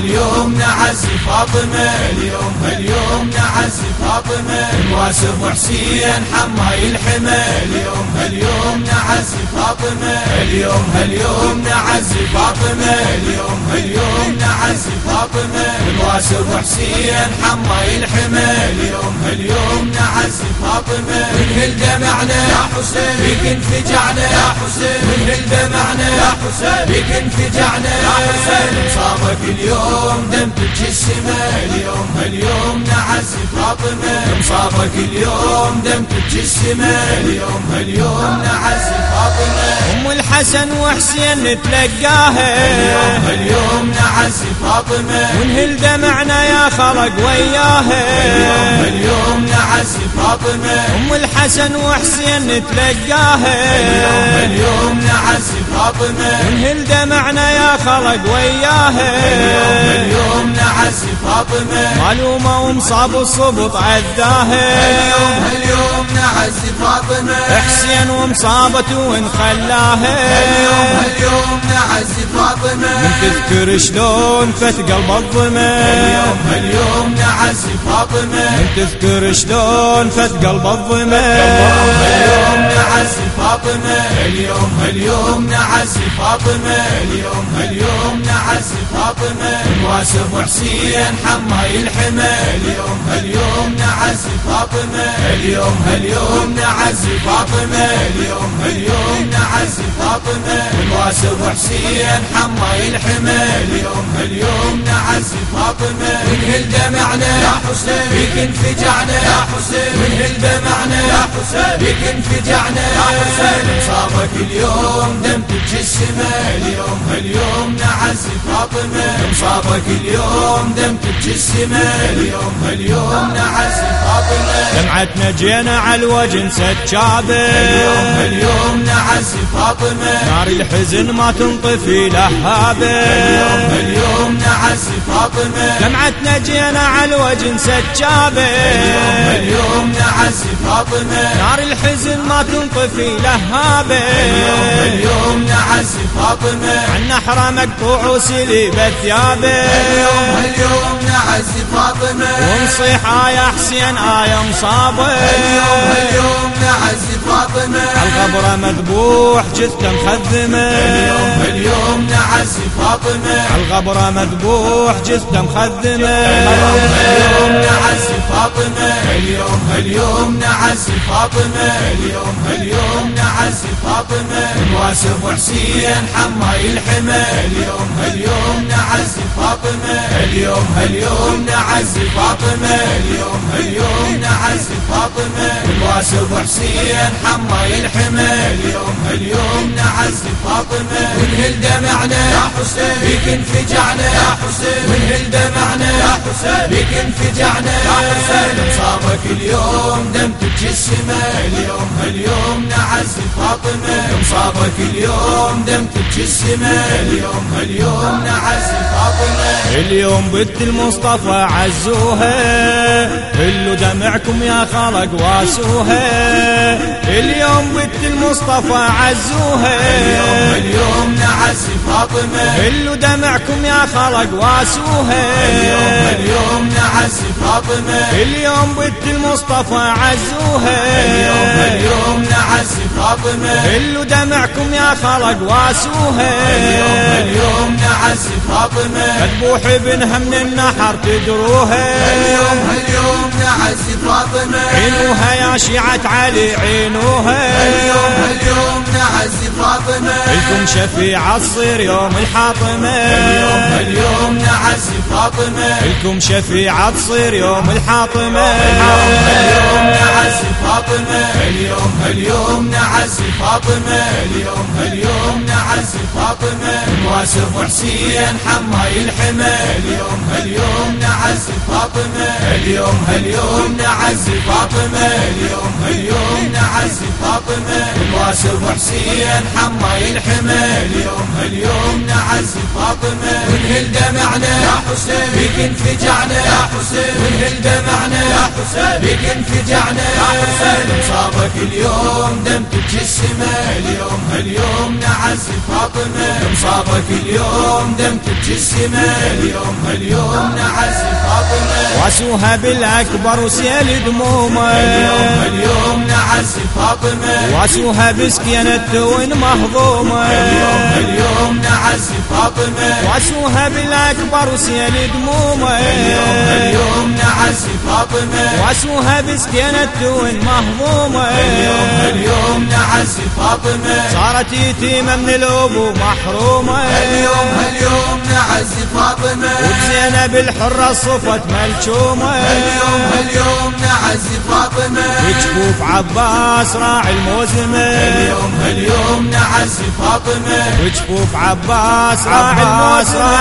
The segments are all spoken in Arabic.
هاليوم نعزي فاطمة اليوم هاليوم نعزي فاطمة. الواسف حسين حماي الحمى. اليوم هاليوم نعزي فاطمة. اليوم هاليوم نعزي فاطمة. اليوم هاليوم نعزي فاطمة. الواسف حسين حماي الحمى اليوم هاليوم نعزي فاطمة. من دمعنا يا حسين. بك انفجعنا يا حسين. من دمعنا يا حسين. بك انفجعنا يا حسين. صابك اليوم دمتك السما اليوم هاليوم نعزي فاطمة مصابك اليوم دمتك السما اليوم هاليوم نعزي فاطمة أم الحسن وحسين نتلقاها اليوم هاليوم نعزي فاطمة ونهل دمعنا يا خلق وياها. اليوم هاليوم نعزي فاطمة أم الحسن وحسين نتلقاها اليوم هاليوم نعزي فاطمة ونهل دمعنا يا خلق وياها. اليوم هاليوم نعزي فاطمة. معلومة ومصاب الصبط عداها اليوم هاليوم نعزي فاطمة؟ حسين ومصابته ونخلاها اليوم هاليوم نعزي فاطمة؟ تذكر شلون فت قلب الظما اليوم هاليوم نعزي فاطمة؟ تذكر شلون فت قلب الظما اليوم نعزي فاطمة؟ اليوم هاليوم نعزي فاطمة؟ اليوم هاليوم نعزي فاطمة؟ الواسف حسين حماي الحمى اليوم هاليوم نعزي فاطمة. اليوم هاليوم نعزي فاطمة. اليوم هاليوم نعزي فاطمة. الواسف حسين حماي الحمى اليوم هاليوم نعزي فاطمة ونهل دمعنا يا حسين بك انفجعنا يا حسين دمعنا يا حسين بك انفجعنا يا حسين صابك اليوم دمتك السما اليوم هاليوم فاطمة صابك اليوم دمتك السما اليوم هاليوم دمعتنا جينا على الوجه سجابه اليوم هاليوم نعزي فاطمة. نار الحزن ما تنطفي لهابه اليوم هاليوم نعزي فاطمة. دمعتنا جينا على الوجه سجابه اليوم هاليوم نعزي فاطمة. نار الحزن ما تنطفي لهابه اليوم هاليوم نعزي فاطمة. عن نحره مقطوع وسليب ثيابه اليوم هاليوم نعزي فاطمة. ونصيح آية حسين آية مصابة اليوم هاليوم نعزي فاطمة. القبر مذبوح جثة مخذمة اليوم هاليوم نعزي فاطمة القبر مذبوح جثة مخذمة. اليوم نعزي فاطمة اليوم هاليوم نعزي فاطمة اليوم هاليوم نعزي فاطمة الواسف حسين حماي الحمى اليوم هاليوم نعزي فاطمة اليوم هاليوم نعزي فاطمة اليوم هاليوم نعزي فاطمة الواسف حسين حماي الحمى اليوم هاليوم نعزي فاطمة ونهل دمعنا يا حسين بك انفجعنا. يا حسين ونهل دمعنا يا حسين بك انفجعنا. يا حسين صابك اليوم دمتك السما اليوم هاليوم نعزي فاطمة. صابك اليوم دمتك السما اليوم هاليوم نعزي فاطمة. اليوم بنت المصطفى عزوها. كل دمعكم يا خلق واسوها اليوم بنت المصطفى عزوها اليوم اليوم نعزي فاطمة. كل دمعكم يا خلق واسوها اليوم اليوم نعزي فاطمة. اليوم بنت المصطفى عزوها اليوم فاطمة كل دمعكم يا خلق واسوها اليوم اليوم نعزي فاطمة. مذبوح ابنها من النحر تدروها اليوم اليوم نعزي فاطمة. عينوها يا شيعة علي عينوها. اليوم اليوم نعزي فاطمة. لكم شفيعة تصير يوم الحاطمة. اليوم اليوم نعزي فاطمة. لكم شفيعة تصير يوم الحاطمة. اليوم نعزي فاطمة. اليوم اليوم نعزي فاطمة اليوم اليوم نعزي فاطمة. الواسف حسين حماي الحمى اليوم اليوم نعزي فاطمة. اليوم اليوم نعزي فاطمة اليوم اليوم نعزي فاطمة. الواسف حسين حماي الحمى اليوم اليوم نعزي نعز فاطمة ونهل دمعنا؟ يا حسين بك انفجعنا. يا حسين ونهل دمعنا؟ يا حسين بك انفجعنا. يا حسين مصابك اليوم دم تبكي اليوم هاليوم نعز فاطمة. مصابك اليوم دم تبكي. اليوم هاليوم نعز فاطمة. واسوها بالأكبر وسيل دمومه. اليوم هاليوم نعز فاطمة. واسوها بسكينة وين مهضومة. اليوم هاليوم نعز فاطمة. واسوها بالأكبر وسيل دمومه. اليوم هاليوم نعز فاطمة. واسوها بسكينة وين مهضومة. اليوم هاليوم نعز فاطمة. صارت يتيمة من الأبو محرومة اليوم هاليوم نعز فاطمة. وزينب الحرة صفت ملشومة اليوم هاليوم نعز فاطمة. وجفوف عباس راعي الموزمة. اليوم هاليوم نعز فاطمة. وجفوف عباس راعي الموزمة.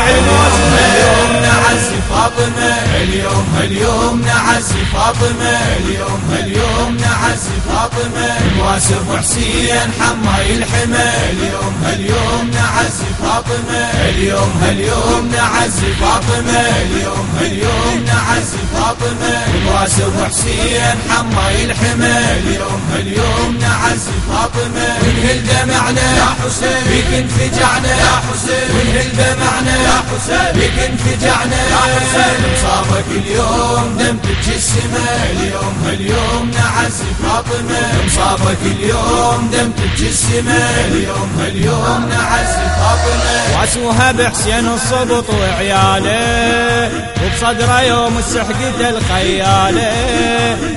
اليوم نعز فاطمة. اليوم هاليوم نعز فاطمة. اليوم هاليوم نعز فاطمة. واسف وحسين حماي الحمى اليوم هاليوم نعز فاطمة اليوم هاليوم نعز فاطمة اليوم هاليوم نعز فاطمة. واسف وحسين حماي الحمى اليوم هاليوم نعز فاطمة. ونهل دمعنا؟ يا حسين. بك انفجعنا. يا حسين. ونهل دمعنا؟ يا حسين. بك انفجعنا. يا حسين. مصابك اليوم دم السما اليوم هاليوم نعز فاطمة. مصابك اليوم دم تبكي السما اليوم هاليوم نعز فاطمة واسوها بحسين الصبط وعياله وبصدره يوم السحقة الخيالة.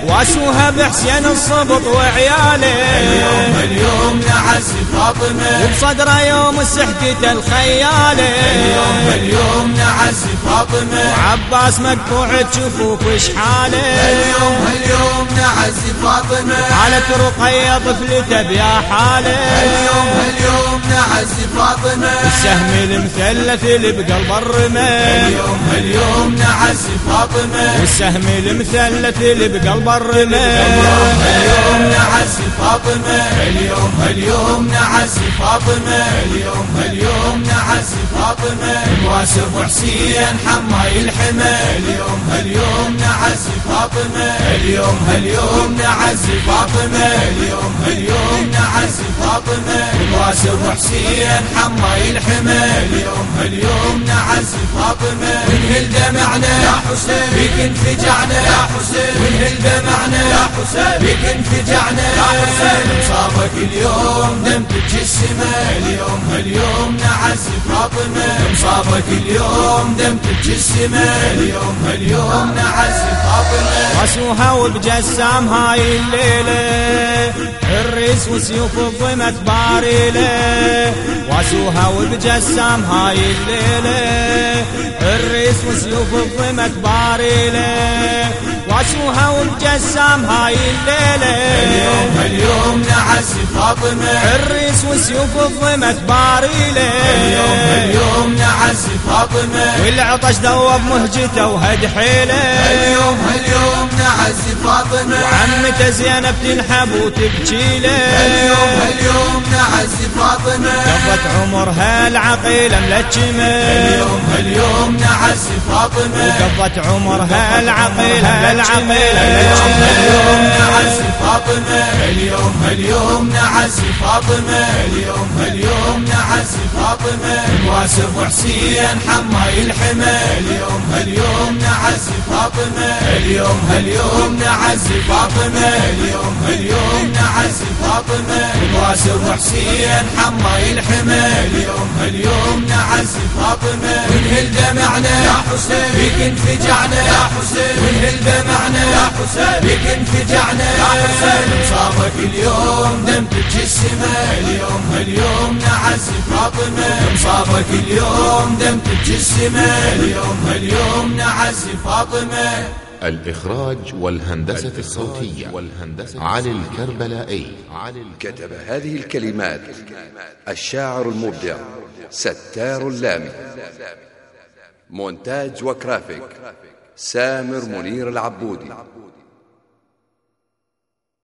واسوها بحسين الصبط وعياله. اليوم هاليوم نعز فاطمة وبصدره يوم السحقة الخيالة. اليوم هاليوم نعز فاطمة عباس مقطوع تشوفوك وش حاله. اليوم هاليوم نعز فاطمة حالة رقية طفلته بيا حاله اليوم هاليوم نعز فاطمة. السهم المثلث اللي بقلب الرمى اليوم هاليوم نعز فاطمة. والسهم المثلث اللي بقلب الرمى اليوم نعز فاطمة. اليوم هاليوم نعز فاطمة. اليوم هاليوم نعز فاطمة واسف وحسين حماي الحمى اليوم هاليوم نعز فاطمة. اليوم هاليوم نعز فاطمة. اليوم هاليوم نعز فاطمة. واسف وحسين حماي الحمى اليوم هاليوم نعز فاطمة. ونهل دمعنا؟ يا حسين. بك انفجعنا. يا حسين. ونهل دمعنا؟ يا حسين. بك انفجعنا. يا حسين. مصابك اليوم دم السما اليوم هاليوم نعز فاطمة مصابك اليوم دم تبكي السما اليوم هاليوم نعز فاطمة واسوها وبجسام هاي الليلة الريس وسيوف الضمت باريلة. واسوها وبجسام هاي الليلة الريس وسيوف الضمت باريلة. واسوها وبجسام هاي الليلة اليوم فاطمة الريس وسيوف الضمت باريلة. اليوم هاليوم نعز فاطمة والعطش ذوب مهجته وهد حيله. اليوم هاليوم نعز فاطمة. عمته زينب تنحب وتبكي له. اليوم هاليوم نعز فاطمة. قضت عمرها العقيلة ملجمة اليوم هاليوم نعز فاطمة. قضت عمرها العقيلة العقيلة اليوم ملجمة نعز فاطمة. اليوم هاليوم نعز فاطمة. اليوم هاليوم نعز فاطمة. واسف وحسين حماي الحمى اليوم هاليوم نعز فاطمة. اليوم هاليوم نعز فاطمة. اليوم هاليوم نعز فاطمة. واسف وحسين حماي الحمى اليوم هاليوم نعز فاطمة. ونهل دمعنا؟ يا حسين. بك انفجعنا. يا حسين. ونهل دمعنا؟ يا حسين. بك انفجعنا. يا حسين. مصابك اليوم دم السما اليوم فاطمة. اليوم دم تبكي السما اليوم فاطمة. الإخراج والهندسة الصوتية علي الكربلائي. كتب هذه الكلمات الشاعر المبدع ستار اللامي. مونتاج وكرافيك سامر منير العبودي.